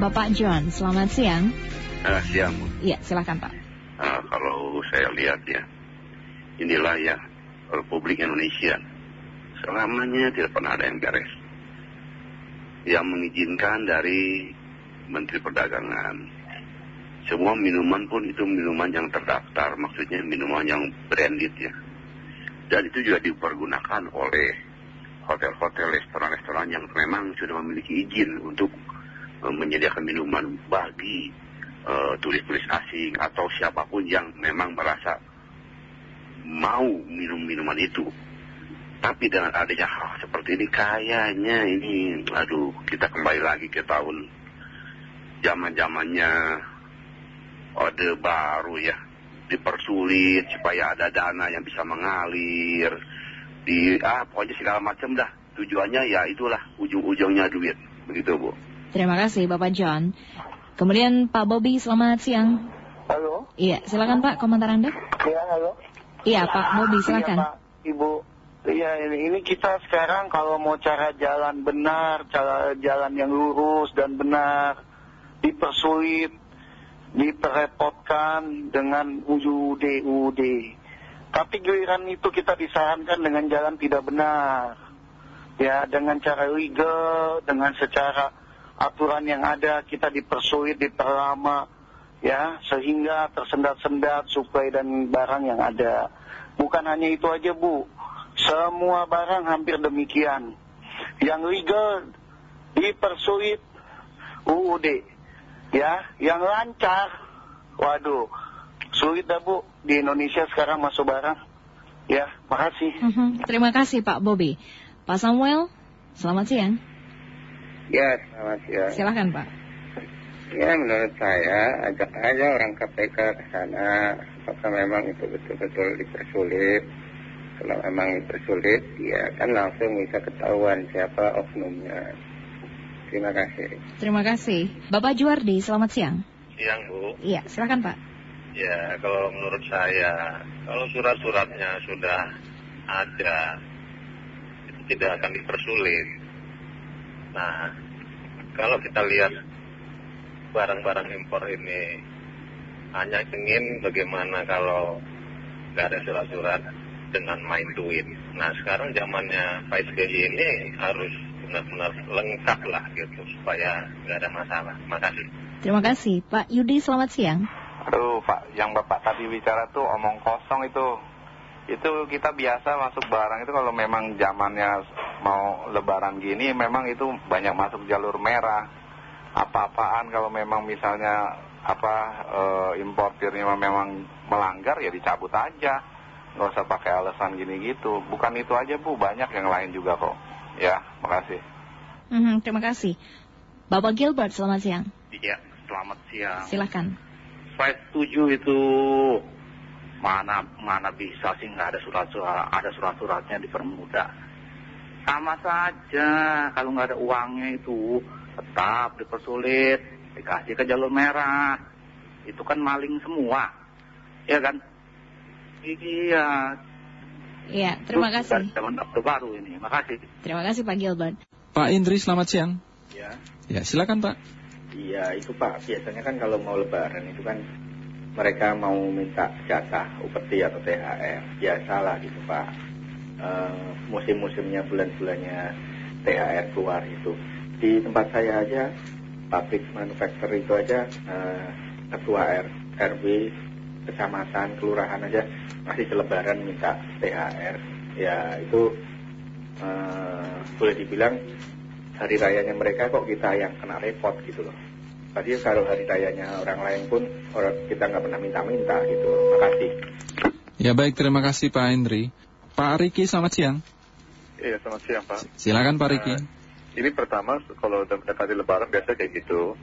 Bapak John. Selamat siang. Uh, siang. Iya, silakan Pak. Uh, kalau saya lihat ya, inilah ya Republik Indonesia. Selamanya tidak pernah ada yang beres. Yang mengizinkan dari Menteri Perdagangan. Semua minuman pun itu minuman yang terdaftar, maksudnya minuman yang branded ya. Dan itu juga dipergunakan oleh hotel-hotel, restoran-restoran yang memang sudah memiliki izin untuk menyediakan minuman bagi turis-turis uh, asing atau siapa pun yang memang merasa mau minum minuman itu. Tapi dengan adanya hal seperti ini kayaknya ini, aduh, kita kembali lagi ke tahun zaman-zamannya ode baru ya. Dipersulit supaya ada dana yang bisa mengalir, di ah pokoknya segala macam dah tujuannya ya itulah ujung-ujungnya duit begitu bu terima kasih bapak John kemudian Pak Bobby selamat siang halo iya silakan Pak komentar anda iya halo iya Pak Bobby silakan iya, Pak. Ibu Iya ini, ini kita sekarang kalau mau cara jalan benar, cara jalan yang lurus dan benar, dipersulit, diperrepotkan dengan UUD-UUD. Tapi giliran itu kita disarankan dengan jalan tidak benar. Ya, dengan cara legal, dengan secara aturan yang ada kita dipersulit, diperlama. Ya, sehingga tersendat-sendat suplai dan barang yang ada. Bukan hanya itu aja, Bu. Semua barang hampir demikian. Yang legal dipersulit UUD. Ya, yang lancar, waduh, sulit dah Bu di Indonesia sekarang masuk barang. Ya, makasih. -hmm. Terima kasih Pak Bobi. Pak Samuel, selamat siang. Ya, selamat siang. Silahkan Pak. Ya, menurut saya ajak aja orang KPK ke sana. Apakah memang itu betul-betul dipersulit? Kalau memang dipersulit, ya kan langsung bisa ketahuan siapa oknumnya. Terima kasih. Terima kasih. Bapak Juardi, selamat siang. Siang, Bu. Iya, silakan Pak. Ya, kalau menurut saya, kalau surat-suratnya sudah ada, itu tidak akan dipersulit. Nah, kalau kita lihat barang-barang impor ini, hanya ingin bagaimana kalau nggak ada surat-surat dengan main duit. Nah, sekarang zamannya Pak SBY ini harus benar-benar lengkap lah gitu, supaya nggak ada masalah. Terima kasih. Terima kasih. Pak Yudi, selamat siang. Aduh Pak, yang Bapak tadi bicara tuh omong kosong itu. Itu kita biasa masuk barang itu kalau memang zamannya mau lebaran gini memang itu banyak masuk jalur merah. Apa-apaan kalau memang misalnya apa e, importirnya memang melanggar ya dicabut aja. Nggak usah pakai alasan gini gitu. Bukan itu aja Bu, banyak yang lain juga kok. Ya, makasih. Mm -hmm, terima kasih. Bapak Gilbert, selamat siang. Iya, selamat siang. Silahkan saya setuju itu mana mana bisa sih nggak ada surat-surat ada surat-suratnya dipermudah sama saja kalau nggak ada uangnya itu tetap dipersulit dikasih ke jalur merah. Itu kan maling semua ya kan? Iya. Iya terima kasih. zaman baru ini makasih terima kasih Pak Gilbert. Pak Indri selamat siang. Ya. Ya silakan Pak. Iya itu Pak, biasanya kan kalau mau lebaran itu kan mereka mau minta jatah upeti atau THR. Biasalah gitu Pak. Uh, musim-musimnya bulan-bulannya THR keluar itu. Di tempat saya aja, pabrik manufaktur itu aja, uh, ketua R, RW, kecamatan, kelurahan aja masih selebaran minta THR. Ya itu uh, boleh dibilang hari rayanya mereka kok kita yang kena repot gitu loh. Tadi kalau hari rayanya orang lain pun orang kita nggak pernah minta-minta gitu. Makasih. Ya baik, terima kasih Pak Hendri. Pak Riki, selamat siang. Iya, selamat siang Pak. Silakan Pak Riki. Uh, ini pertama, kalau mendekati lebaran biasa kayak gitu.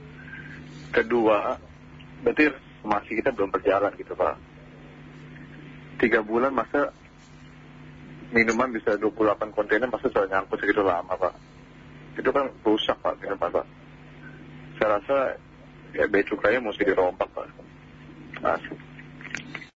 Kedua, berarti masih kita belum berjalan gitu Pak. Tiga bulan masa minuman bisa 28 kontainer masa sudah nyangkut segitu lama Pak itu kan rusak Pak depan Pak. Saya rasa ya bea cukainya mesti dirompak Pak. Masuk.